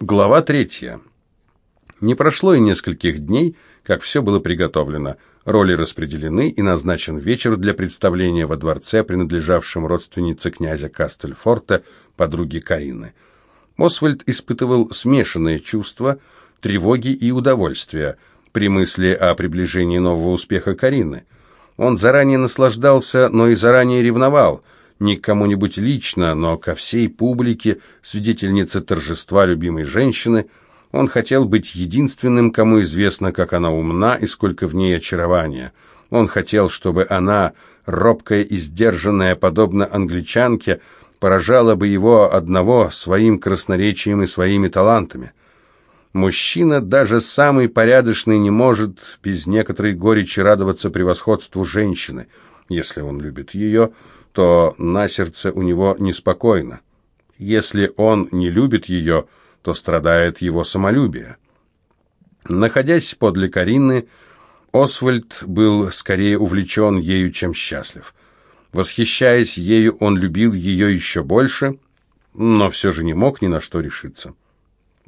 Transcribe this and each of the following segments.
Глава третья. Не прошло и нескольких дней, как все было приготовлено. Роли распределены и назначен вечер для представления во дворце, принадлежавшем родственнице князя Кастельфорта, подруге Карины. Освальд испытывал смешанные чувства, тревоги и удовольствия при мысли о приближении нового успеха Карины. Он заранее наслаждался, но и заранее ревновал – не к кому-нибудь лично, но ко всей публике, свидетельнице торжества любимой женщины. Он хотел быть единственным, кому известно, как она умна и сколько в ней очарования. Он хотел, чтобы она, робкая и сдержанная, подобно англичанке, поражала бы его одного своим красноречием и своими талантами. Мужчина, даже самый порядочный, не может без некоторой горечи радоваться превосходству женщины, если он любит ее, то на сердце у него неспокойно. Если он не любит ее, то страдает его самолюбие. Находясь подле Карины, Освальд был скорее увлечен ею, чем счастлив. Восхищаясь ею, он любил ее еще больше, но все же не мог ни на что решиться.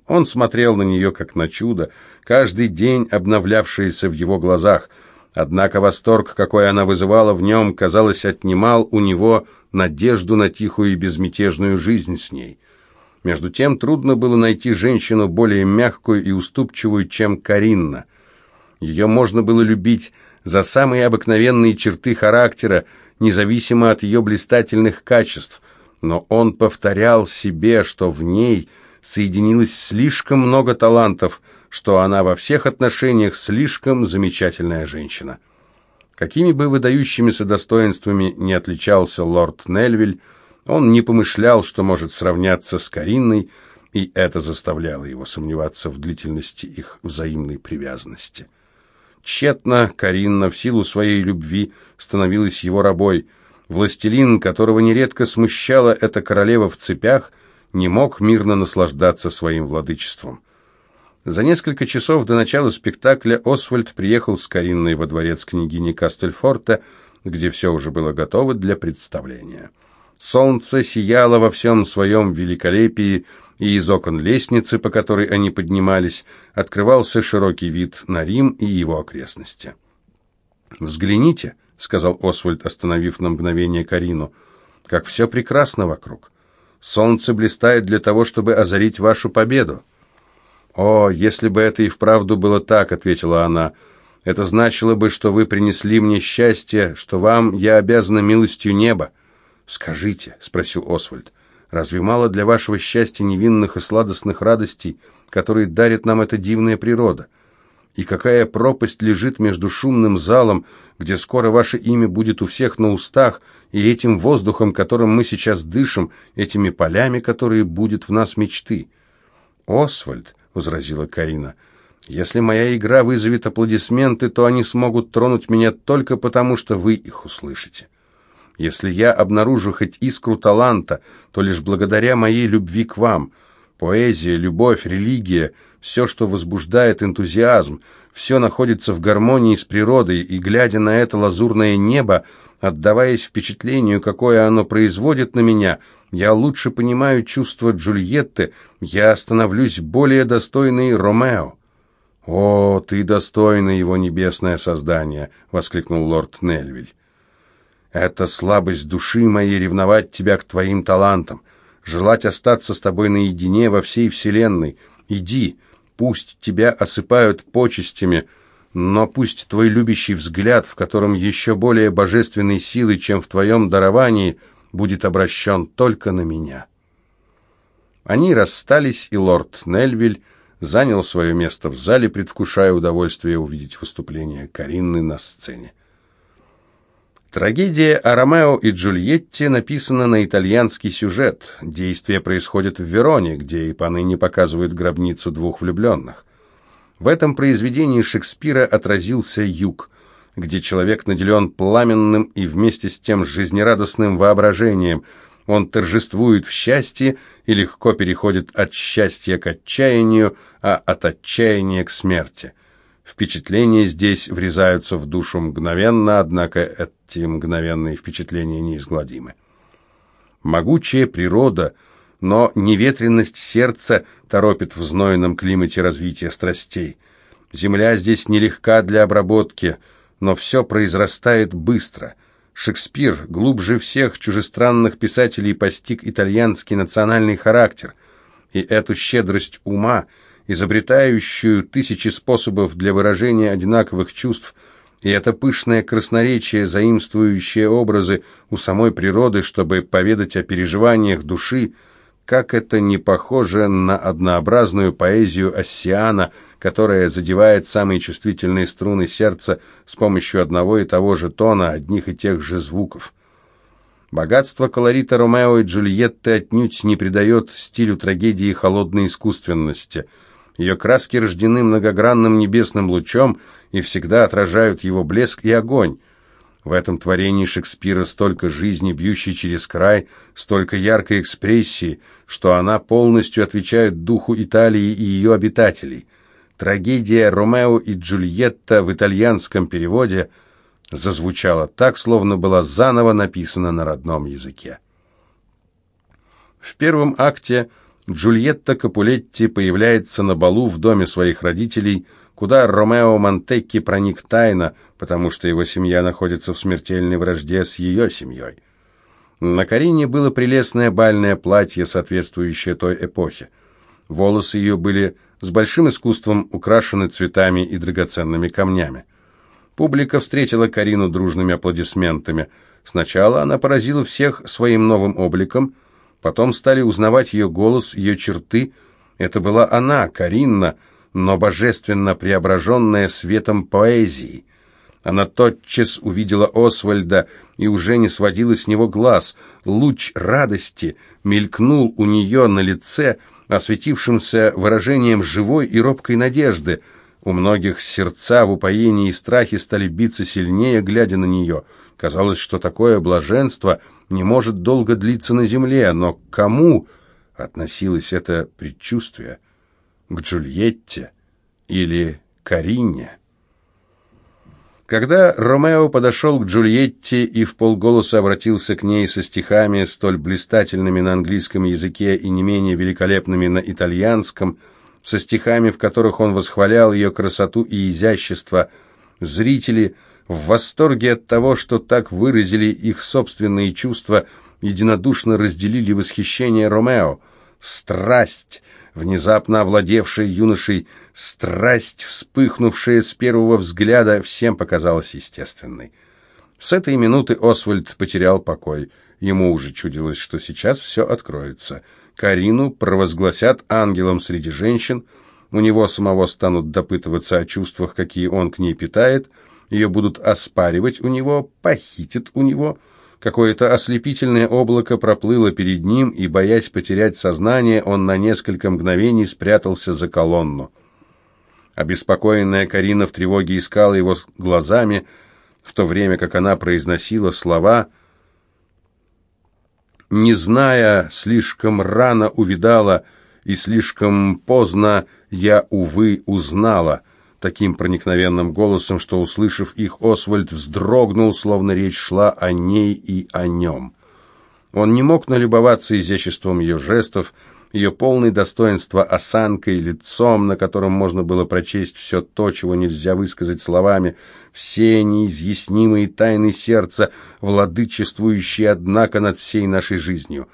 Он смотрел на нее как на чудо, каждый день обновлявшееся в его глазах – Однако восторг, какой она вызывала в нем, казалось, отнимал у него надежду на тихую и безмятежную жизнь с ней. Между тем трудно было найти женщину более мягкую и уступчивую, чем Каринна. Ее можно было любить за самые обыкновенные черты характера, независимо от ее блистательных качеств, но он повторял себе, что в ней соединилось слишком много талантов – что она во всех отношениях слишком замечательная женщина. Какими бы выдающимися достоинствами не отличался лорд Нельвиль, он не помышлял, что может сравняться с Каринной, и это заставляло его сомневаться в длительности их взаимной привязанности. Тщетно Каринна в силу своей любви становилась его рабой. Властелин, которого нередко смущала эта королева в цепях, не мог мирно наслаждаться своим владычеством. За несколько часов до начала спектакля Освальд приехал с Каринной во дворец княгини Кастельфорта, где все уже было готово для представления. Солнце сияло во всем своем великолепии, и из окон лестницы, по которой они поднимались, открывался широкий вид на Рим и его окрестности. «Взгляните», — сказал Освальд, остановив на мгновение Карину, — «как все прекрасно вокруг. Солнце блистает для того, чтобы озарить вашу победу». «О, если бы это и вправду было так», — ответила она, — «это значило бы, что вы принесли мне счастье, что вам я обязана милостью неба». «Скажите», — спросил Освальд, — «разве мало для вашего счастья невинных и сладостных радостей, которые дарит нам эта дивная природа? И какая пропасть лежит между шумным залом, где скоро ваше имя будет у всех на устах, и этим воздухом, которым мы сейчас дышим, этими полями, которые будут в нас мечты?» «Освальд», возразила Карина. «Если моя игра вызовет аплодисменты, то они смогут тронуть меня только потому, что вы их услышите. Если я обнаружу хоть искру таланта, то лишь благодаря моей любви к вам. Поэзия, любовь, религия, все, что возбуждает энтузиазм, все находится в гармонии с природой, и, глядя на это лазурное небо, отдаваясь впечатлению, какое оно производит на меня – я лучше понимаю чувства Джульетты, я становлюсь более достойной Ромео». «О, ты достойна его небесное создание!» — воскликнул лорд Нельвиль. «Это слабость души моей ревновать тебя к твоим талантам, желать остаться с тобой наедине во всей вселенной. Иди, пусть тебя осыпают почестями, но пусть твой любящий взгляд, в котором еще более божественной силы, чем в твоем даровании — будет обращен только на меня. Они расстались, и лорд Нельвиль занял свое место в зале, предвкушая удовольствие увидеть выступление Каринны на сцене. Трагедия о Ромео и Джульетте написана на итальянский сюжет. Действие происходит в Вероне, где и поныне показывают гробницу двух влюбленных. В этом произведении Шекспира отразился юг – где человек наделен пламенным и вместе с тем жизнерадостным воображением. Он торжествует в счастье и легко переходит от счастья к отчаянию, а от отчаяния к смерти. Впечатления здесь врезаются в душу мгновенно, однако эти мгновенные впечатления неизгладимы. Могучая природа но неветренность сердца торопит в знойном климате развития страстей. Земля здесь нелегка для обработки, но все произрастает быстро. Шекспир глубже всех чужестранных писателей постиг итальянский национальный характер, и эту щедрость ума, изобретающую тысячи способов для выражения одинаковых чувств, и это пышное красноречие, заимствующее образы у самой природы, чтобы поведать о переживаниях души, как это не похоже на однообразную поэзию Оссиана, которая задевает самые чувствительные струны сердца с помощью одного и того же тона, одних и тех же звуков. Богатство колорита Ромео и Джульетты отнюдь не придает стилю трагедии холодной искусственности. Ее краски рождены многогранным небесным лучом и всегда отражают его блеск и огонь. В этом творении Шекспира столько жизни, бьющей через край, столько яркой экспрессии, что она полностью отвечает духу Италии и ее обитателей. Трагедия «Ромео и Джульетта» в итальянском переводе зазвучала так, словно была заново написана на родном языке. В первом акте Джульетта Капулетти появляется на балу в доме своих родителей – куда Ромео Монтекки проник тайно, потому что его семья находится в смертельной вражде с ее семьей. На Карине было прелестное бальное платье, соответствующее той эпохе. Волосы ее были с большим искусством украшены цветами и драгоценными камнями. Публика встретила Карину дружными аплодисментами. Сначала она поразила всех своим новым обликом, потом стали узнавать ее голос, ее черты. Это была она, Каринна, но божественно преображенная светом поэзии. Она тотчас увидела Освальда и уже не сводила с него глаз. Луч радости мелькнул у нее на лице, осветившимся выражением живой и робкой надежды. У многих сердца в упоении и страхе стали биться сильнее, глядя на нее. Казалось, что такое блаженство не может долго длиться на земле, но к кому относилось это предчувствие? к Джульетте или Карине. Когда Ромео подошел к Джульетте и в полголоса обратился к ней со стихами, столь блистательными на английском языке и не менее великолепными на итальянском, со стихами, в которых он восхвалял ее красоту и изящество, зрители в восторге от того, что так выразили их собственные чувства, единодушно разделили восхищение Ромео. Страсть, внезапно овладевшая юношей, страсть, вспыхнувшая с первого взгляда, всем показалась естественной. С этой минуты Освальд потерял покой. Ему уже чудилось, что сейчас все откроется. Карину провозгласят ангелом среди женщин, у него самого станут допытываться о чувствах, какие он к ней питает, ее будут оспаривать у него, похитят у него – Какое-то ослепительное облако проплыло перед ним, и, боясь потерять сознание, он на несколько мгновений спрятался за колонну. Обеспокоенная Карина в тревоге искала его глазами, в то время как она произносила слова, не зная, слишком рано увидала, и слишком поздно я, увы, узнала — таким проникновенным голосом, что, услышав их, Освальд вздрогнул, словно речь шла о ней и о нем. Он не мог налюбоваться изяществом ее жестов, ее полной достоинства осанкой, лицом, на котором можно было прочесть все то, чего нельзя высказать словами, все неизъяснимые тайны сердца, владычествующие, однако, над всей нашей жизнью.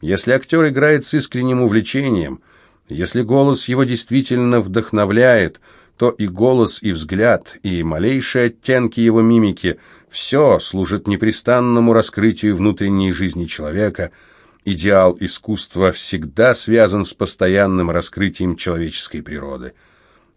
Если актер играет с искренним увлечением, если голос его действительно вдохновляет – то и голос, и взгляд, и малейшие оттенки его мимики – все служит непрестанному раскрытию внутренней жизни человека. Идеал искусства всегда связан с постоянным раскрытием человеческой природы.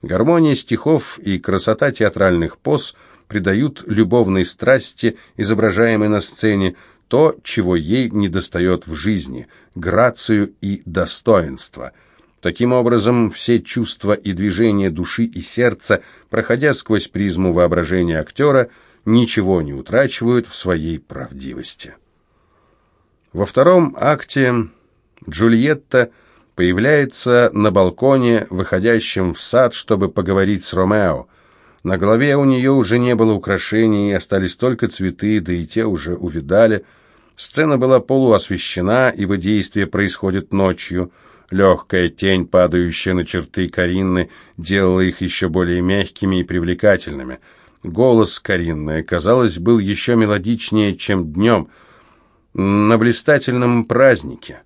Гармония стихов и красота театральных поз придают любовной страсти, изображаемой на сцене, то, чего ей недостает в жизни – грацию и достоинство – Таким образом, все чувства и движения души и сердца, проходя сквозь призму воображения актера, ничего не утрачивают в своей правдивости. Во втором акте Джульетта появляется на балконе, выходящем в сад, чтобы поговорить с Ромео. На голове у нее уже не было украшений, остались только цветы, да и те уже увидали. Сцена была полуосвещена, ибо действие происходит ночью. Легкая тень, падающая на черты Каринны, делала их еще более мягкими и привлекательными. Голос Каринны, казалось, был еще мелодичнее, чем днем, на блистательном празднике.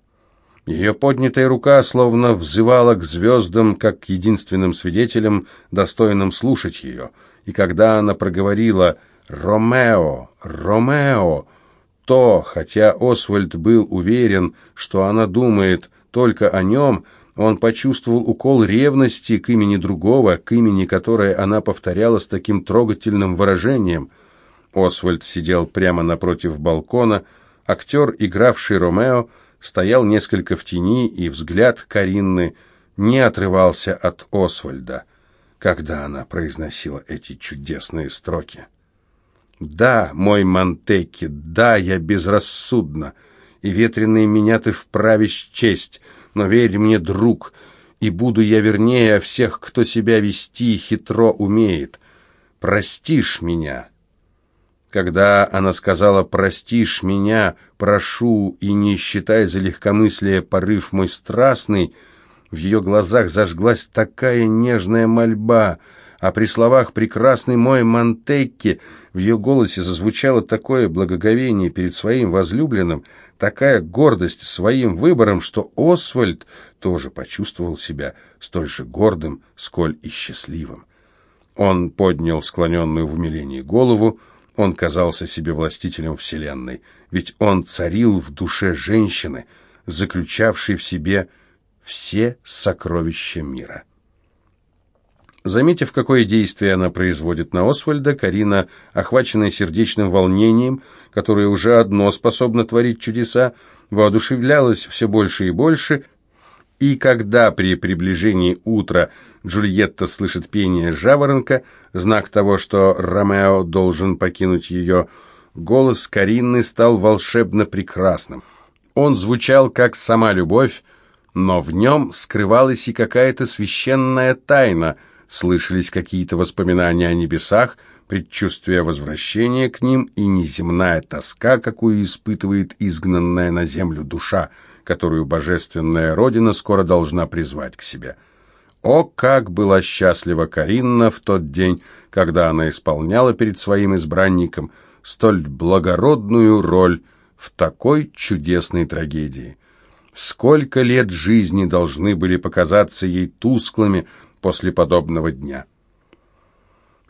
Ее поднятая рука словно взывала к звездам, как к единственным свидетелям, достойным слушать ее. И когда она проговорила «Ромео! Ромео!», то, хотя Освальд был уверен, что она думает только о нем, он почувствовал укол ревности к имени другого, к имени, которое она повторяла с таким трогательным выражением. Освальд сидел прямо напротив балкона, актер, игравший Ромео, стоял несколько в тени, и взгляд Каринны не отрывался от Освальда, когда она произносила эти чудесные строки. «Да, мой Монтекки, да, я безрассудна, и ветреные меня ты вправе честь, но верь мне, друг, и буду я вернее всех, кто себя вести хитро умеет. Простишь меня». Когда она сказала «простишь меня, прошу, и не считай за легкомыслие порыв мой страстный», в ее глазах зажглась такая нежная мольба, а при словах «прекрасный мой Монтекки» в ее голосе зазвучало такое благоговение перед своим возлюбленным, такая гордость своим выбором, что Освальд тоже почувствовал себя столь же гордым, сколь и счастливым. Он поднял склоненную в умилении голову, он казался себе властителем Вселенной, ведь он царил в душе женщины, заключавшей в себе все сокровища мира. Заметив, какое действие она производит на Освальда, Карина, охваченная сердечным волнением, которое уже одно способно творить чудеса, воодушевлялась все больше и больше, и когда при приближении утра Джульетта слышит пение жаворонка, знак того, что Ромео должен покинуть ее, голос Каринны стал волшебно прекрасным. Он звучал как сама любовь, но в нем скрывалась и какая-то священная тайна, слышались какие-то воспоминания о небесах, предчувствие возвращения к ним и неземная тоска, какую испытывает изгнанная на землю душа – которую божественная родина скоро должна призвать к себе. О, как была счастлива Каринна в тот день, когда она исполняла перед своим избранником столь благородную роль в такой чудесной трагедии. Сколько лет жизни должны были показаться ей тусклыми после подобного дня.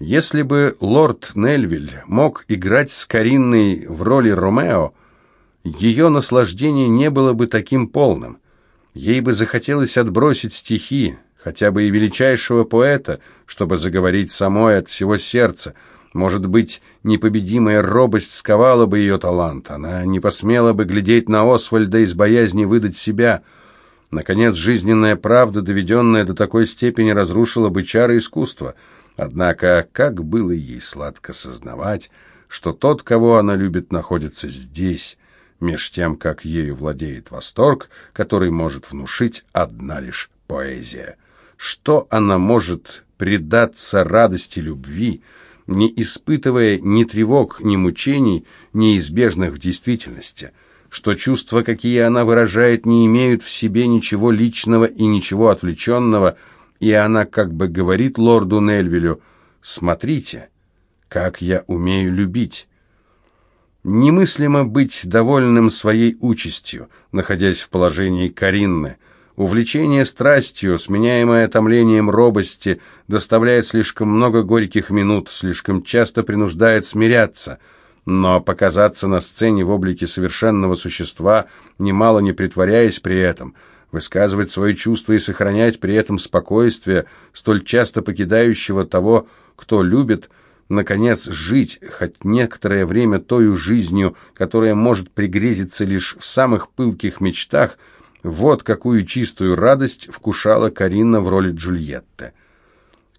Если бы лорд Нельвиль мог играть с Каринной в роли Ромео, ее наслаждение не было бы таким полным. Ей бы захотелось отбросить стихи, хотя бы и величайшего поэта, чтобы заговорить самой от всего сердца. Может быть, непобедимая робость сковала бы ее талант. Она не посмела бы глядеть на Освальда из боязни выдать себя. Наконец, жизненная правда, доведенная до такой степени, разрушила бы чары искусства. Однако, как было ей сладко сознавать, что тот, кого она любит, находится здесь, меж тем, как ею владеет восторг, который может внушить одна лишь поэзия. Что она может предаться радости любви, не испытывая ни тревог, ни мучений, неизбежных в действительности, что чувства, какие она выражает, не имеют в себе ничего личного и ничего отвлеченного, и она как бы говорит лорду Нельвилю «Смотрите, как я умею любить». Немыслимо быть довольным своей участью, находясь в положении Каринны. Увлечение страстью, сменяемое томлением робости, доставляет слишком много горьких минут, слишком часто принуждает смиряться. Но показаться на сцене в облике совершенного существа, немало не притворяясь при этом, высказывать свои чувства и сохранять при этом спокойствие, столь часто покидающего того, кто любит – наконец, жить хоть некоторое время той жизнью, которая может пригрезиться лишь в самых пылких мечтах, вот какую чистую радость вкушала Карина в роли Джульетты.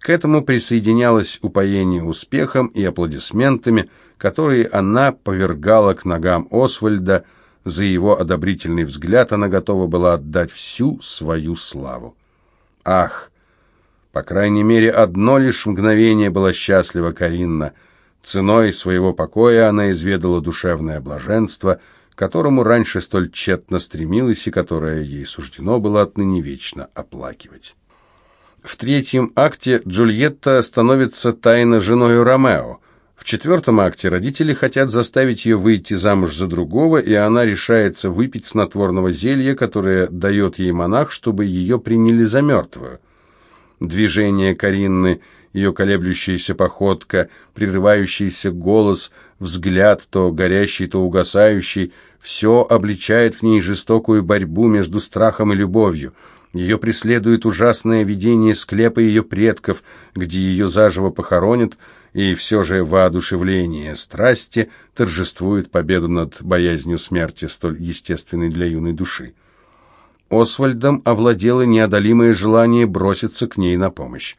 К этому присоединялось упоение успехом и аплодисментами, которые она повергала к ногам Освальда, за его одобрительный взгляд она готова была отдать всю свою славу. Ах, по крайней мере, одно лишь мгновение была счастлива Каринна. Ценой своего покоя она изведала душевное блаженство, которому раньше столь тщетно стремилась и которое ей суждено было отныне вечно оплакивать. В третьем акте Джульетта становится тайно женой Ромео. В четвертом акте родители хотят заставить ее выйти замуж за другого, и она решается выпить снотворного зелья, которое дает ей монах, чтобы ее приняли за мертвую. Движение Каринны, ее колеблющаяся походка, прерывающийся голос, взгляд то горящий, то угасающий, все обличает в ней жестокую борьбу между страхом и любовью – ее преследует ужасное видение склепа ее предков, где ее заживо похоронят, и все же воодушевление страсти торжествует победу над боязнью смерти, столь естественной для юной души. Освальдом овладело неодолимое желание броситься к ней на помощь.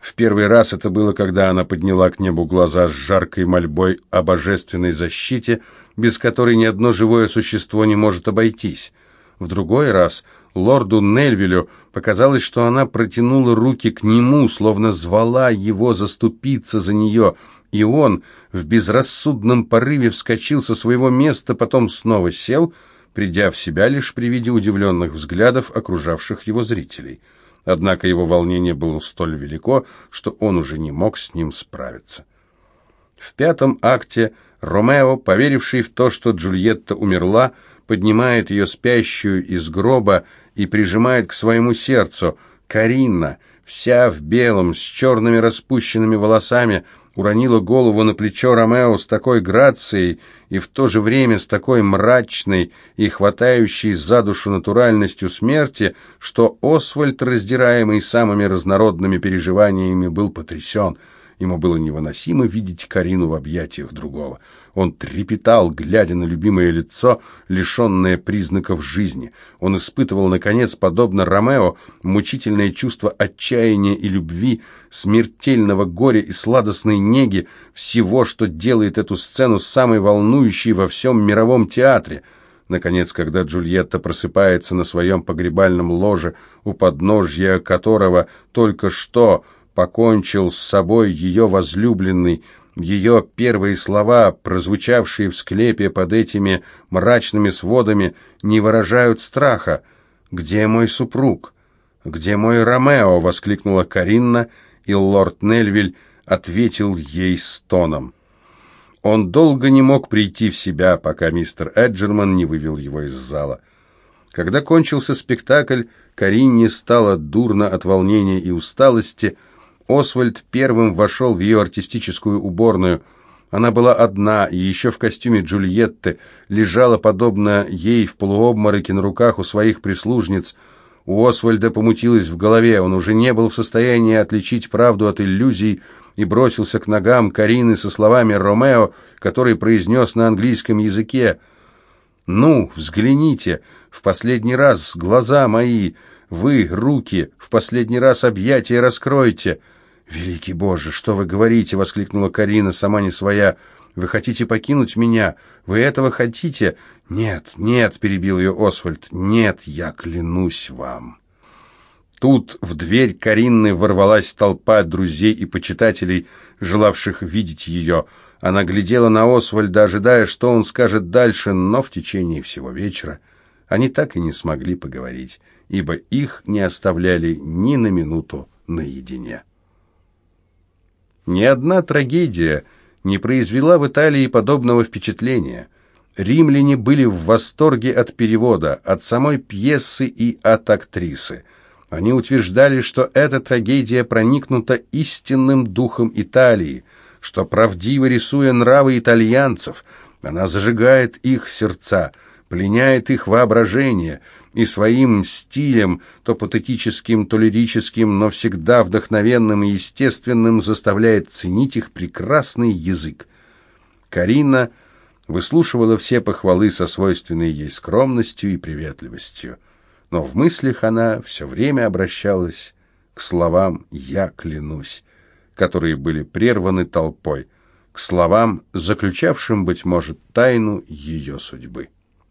В первый раз это было, когда она подняла к небу глаза с жаркой мольбой о божественной защите, без которой ни одно живое существо не может обойтись. В другой раз лорду Нельвилю показалось, что она протянула руки к нему, словно звала его заступиться за нее, и он в безрассудном порыве вскочил со своего места, потом снова сел, придя в себя лишь при виде удивленных взглядов окружавших его зрителей. Однако его волнение было столь велико, что он уже не мог с ним справиться. В пятом акте Ромео, поверивший в то, что Джульетта умерла, поднимает ее спящую из гроба и прижимает к своему сердцу. Каринна, вся в белом, с черными распущенными волосами, уронила голову на плечо Ромео с такой грацией и в то же время с такой мрачной и хватающей за душу натуральностью смерти, что Освальд, раздираемый самыми разнородными переживаниями, был потрясен. Ему было невыносимо видеть Карину в объятиях другого. Он трепетал, глядя на любимое лицо, лишенное признаков жизни. Он испытывал, наконец, подобно Ромео, мучительное чувство отчаяния и любви, смертельного горя и сладостной неги, всего, что делает эту сцену самой волнующей во всем мировом театре. Наконец, когда Джульетта просыпается на своем погребальном ложе, у подножья которого только что покончил с собой ее возлюбленный, ее первые слова, прозвучавшие в склепе под этими мрачными сводами, не выражают страха. «Где мой супруг? Где мой Ромео?» — воскликнула Каринна, и лорд Нельвиль ответил ей стоном. Он долго не мог прийти в себя, пока мистер Эджерман не вывел его из зала. Когда кончился спектакль, Каринне стало дурно от волнения и усталости — Освальд первым вошел в ее артистическую уборную. Она была одна, и еще в костюме Джульетты, лежала, подобно ей, в полуобмороке на руках у своих прислужниц. У Освальда помутилось в голове, он уже не был в состоянии отличить правду от иллюзий, и бросился к ногам Карины со словами «Ромео», который произнес на английском языке. «Ну, взгляните, в последний раз глаза мои, вы, руки, в последний раз объятия раскройте». «Великий Боже, что вы говорите?» — воскликнула Карина, сама не своя. «Вы хотите покинуть меня? Вы этого хотите?» «Нет, нет», — перебил ее Освальд, — «нет, я клянусь вам». Тут в дверь Каринны ворвалась толпа друзей и почитателей, желавших видеть ее. Она глядела на Освальда, ожидая, что он скажет дальше, но в течение всего вечера они так и не смогли поговорить, ибо их не оставляли ни на минуту наедине. Ни одна трагедия не произвела в Италии подобного впечатления. Римляне были в восторге от перевода, от самой пьесы и от актрисы. Они утверждали, что эта трагедия проникнута истинным духом Италии, что, правдиво рисуя нравы итальянцев, она зажигает их сердца, пленяет их воображение – и своим стилем, то патетическим, то лирическим, но всегда вдохновенным и естественным, заставляет ценить их прекрасный язык. Карина выслушивала все похвалы со свойственной ей скромностью и приветливостью, но в мыслях она все время обращалась к словам «я клянусь», которые были прерваны толпой, к словам, заключавшим, быть может, тайну ее судьбы.